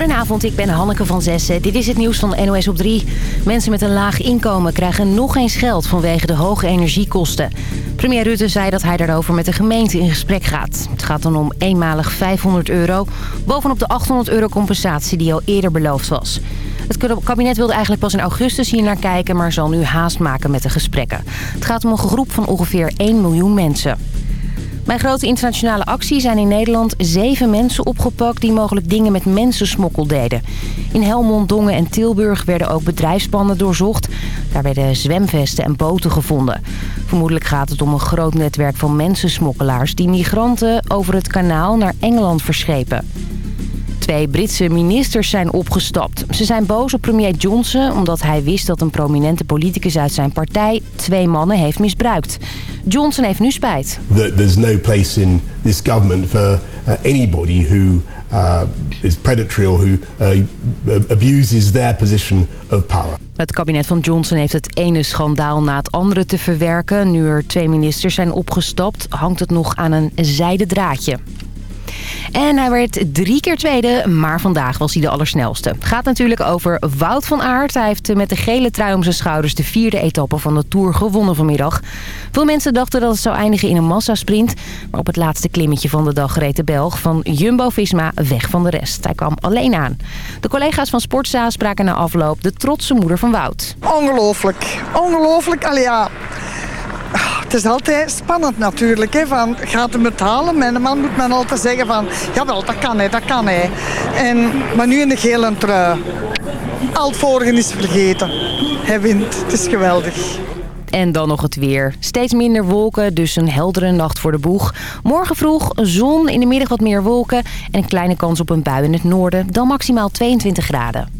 Goedenavond, ik ben Hanneke van Zessen. Dit is het nieuws van NOS op 3. Mensen met een laag inkomen krijgen nog eens geld vanwege de hoge energiekosten. Premier Rutte zei dat hij daarover met de gemeente in gesprek gaat. Het gaat dan om eenmalig 500 euro, bovenop de 800 euro compensatie die al eerder beloofd was. Het kabinet wilde eigenlijk pas in augustus hier naar kijken... maar zal nu haast maken met de gesprekken. Het gaat om een groep van ongeveer 1 miljoen mensen. Bij grote internationale actie zijn in Nederland zeven mensen opgepakt... die mogelijk dingen met mensensmokkel deden. In Helmond, Dongen en Tilburg werden ook bedrijfspanden doorzocht. Daar werden zwemvesten en boten gevonden. Vermoedelijk gaat het om een groot netwerk van mensensmokkelaars... die migranten over het kanaal naar Engeland verschepen. Twee Britse ministers zijn opgestapt. Ze zijn boos op premier Johnson omdat hij wist dat een prominente politicus uit zijn partij twee mannen heeft misbruikt. Johnson heeft nu spijt. There's no place in this government for uh, anybody who uh, is predatory or who uh, abuses their position of power. Het kabinet van Johnson heeft het ene schandaal na het andere te verwerken. Nu er twee ministers zijn opgestapt, hangt het nog aan een zijden draadje. En hij werd drie keer tweede, maar vandaag was hij de allersnelste. Het gaat natuurlijk over Wout van Aert. Hij heeft met de gele trui om zijn schouders de vierde etappe van de Tour gewonnen vanmiddag. Veel mensen dachten dat het zou eindigen in een massasprint. Maar op het laatste klimmetje van de dag reed de Belg van Jumbo-Visma weg van de rest. Hij kwam alleen aan. De collega's van Sportza spraken na afloop de trotse moeder van Wout. Ongelooflijk. Ongelooflijk. Allee, ja het is altijd spannend natuurlijk. Hè, van, gaat hem het halen? Mijn man moet men altijd zeggen van... Jawel, dat kan hij, dat kan hij. En, maar nu in de gele trui. Al het vorige is vergeten. Hij wint. Het is geweldig. En dan nog het weer. Steeds minder wolken, dus een heldere nacht voor de boeg. Morgen vroeg zon, in de middag wat meer wolken... en een kleine kans op een bui in het noorden. Dan maximaal 22 graden.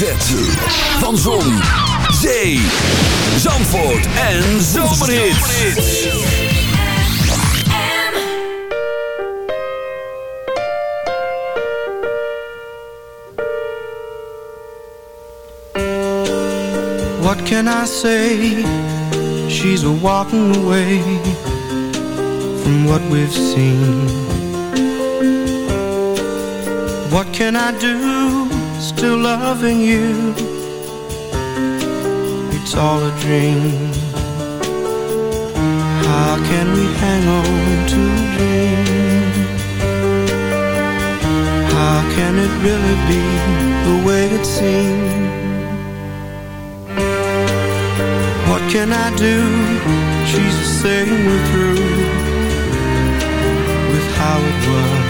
hoofdletter van Zon, Zee, Zandvoort en Zomerhits. What can I say? She's a walking away from what we've seen. What can I do? to loving you. It's all a dream. How can we hang on to a dream? How can it really be the way it seems? What can I do? She's the same we're through with how it was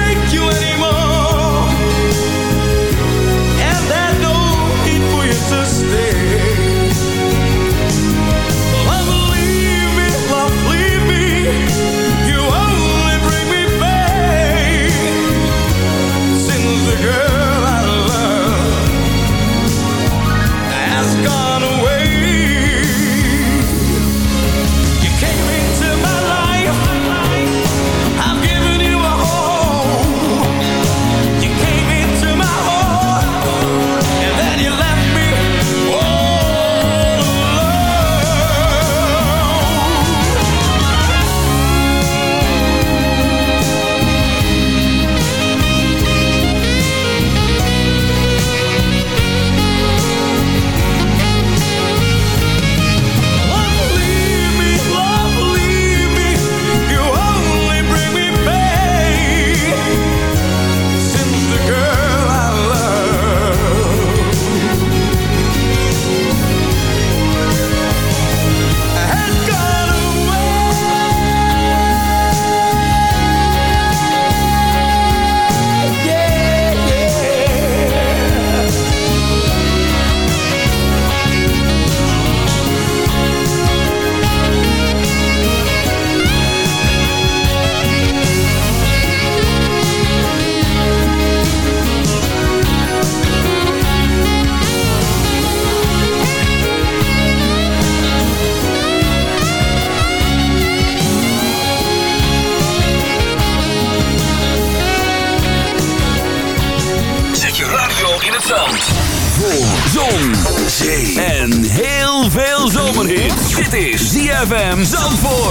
ZFM Zandvoort.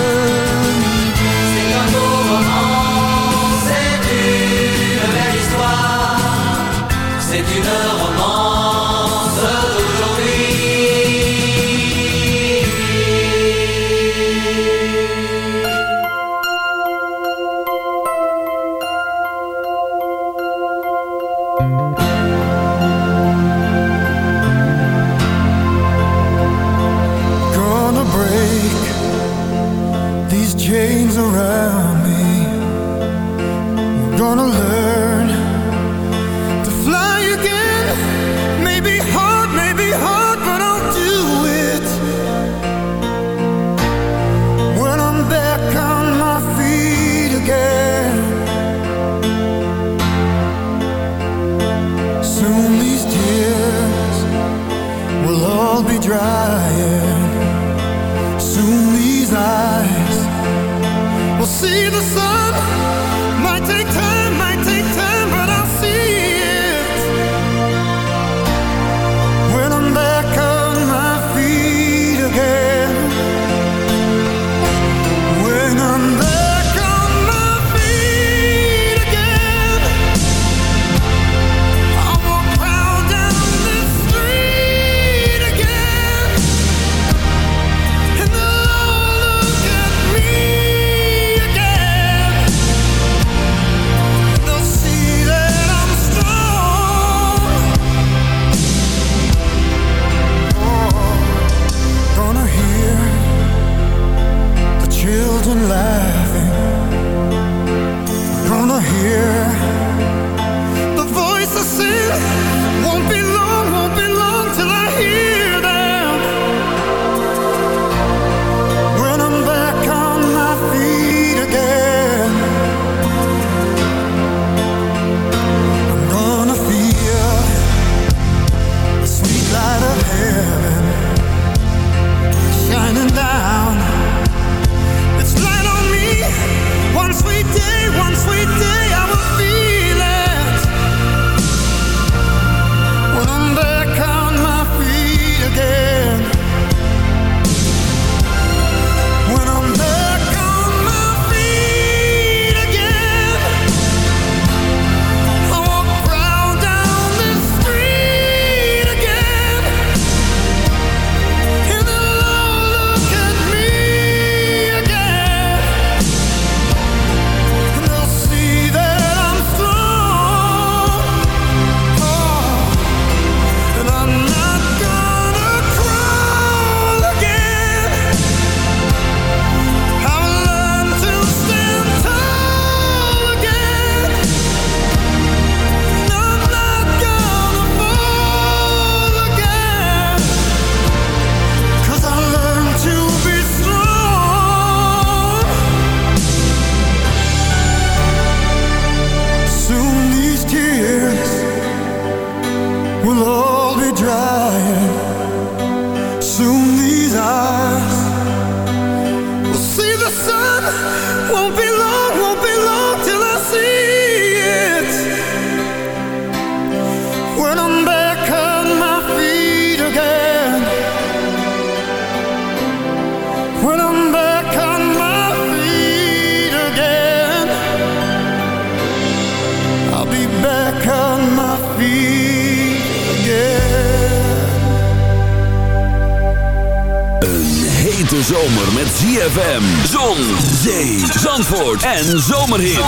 en zomerhit.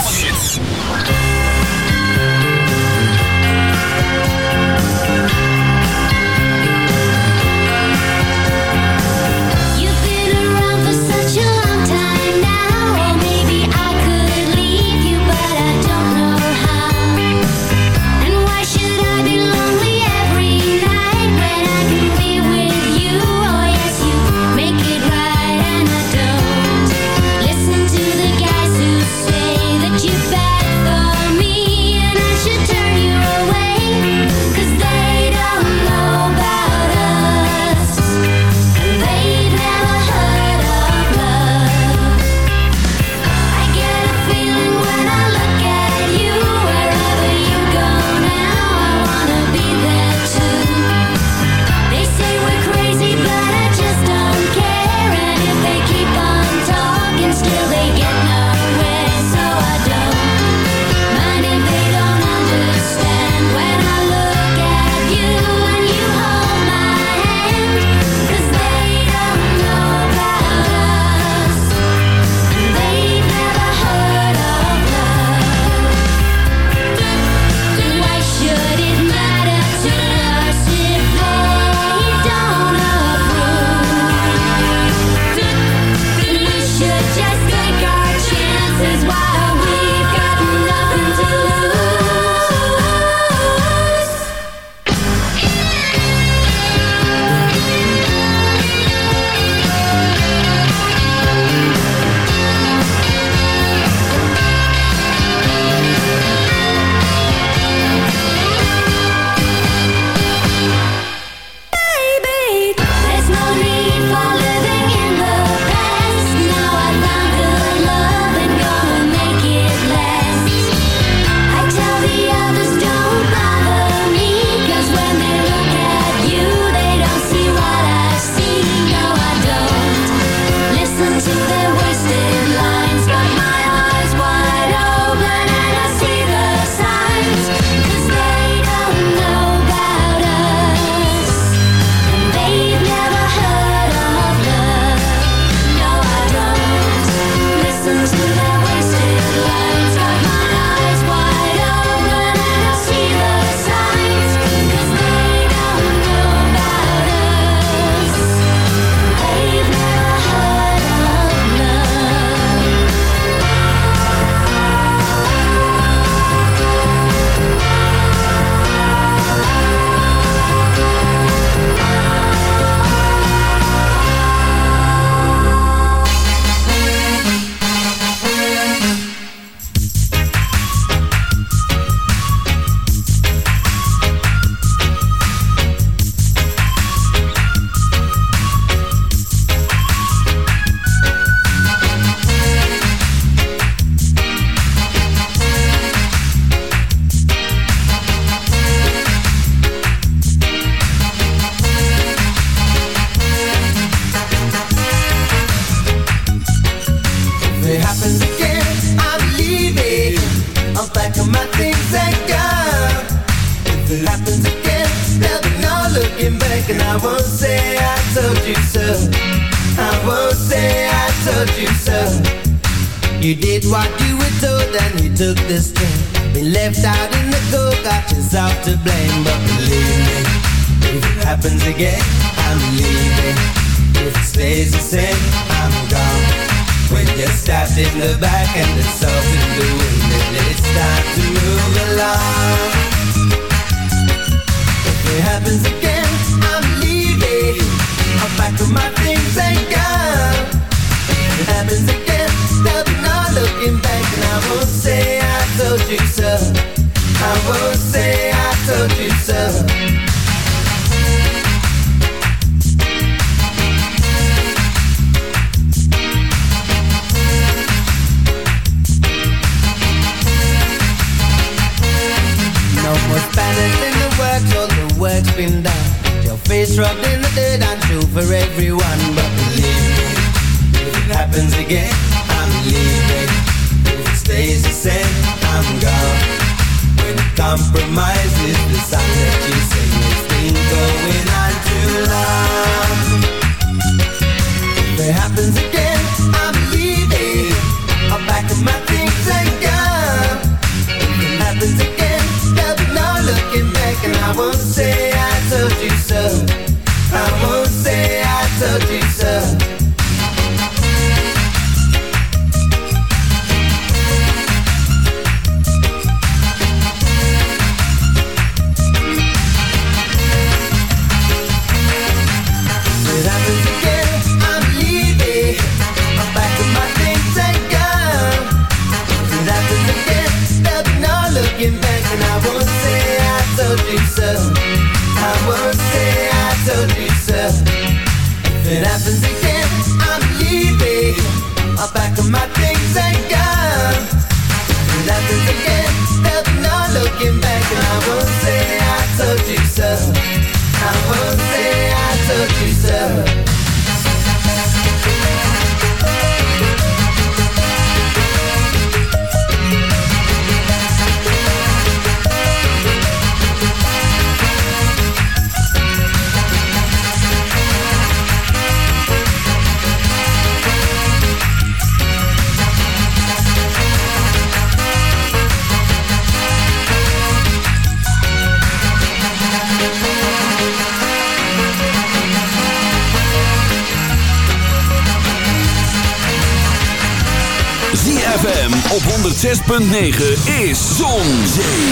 106.9 is Zon,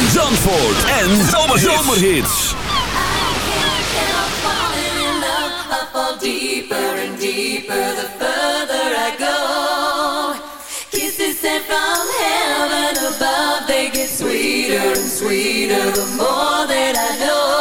Zandvoort en Zomerhits. Deeper and deeper the further I go Kisses sent from heaven above They get sweeter and sweeter the more that I know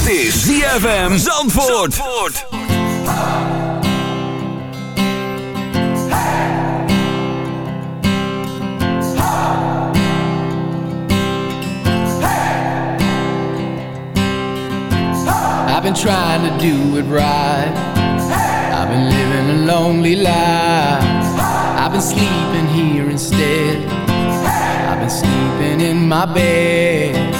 Dit is ZFM Zandvoort. Zandvoort. I've been trying to do it right. I've been living a lonely life. I've been sleeping here instead. I've been sleeping in my bed.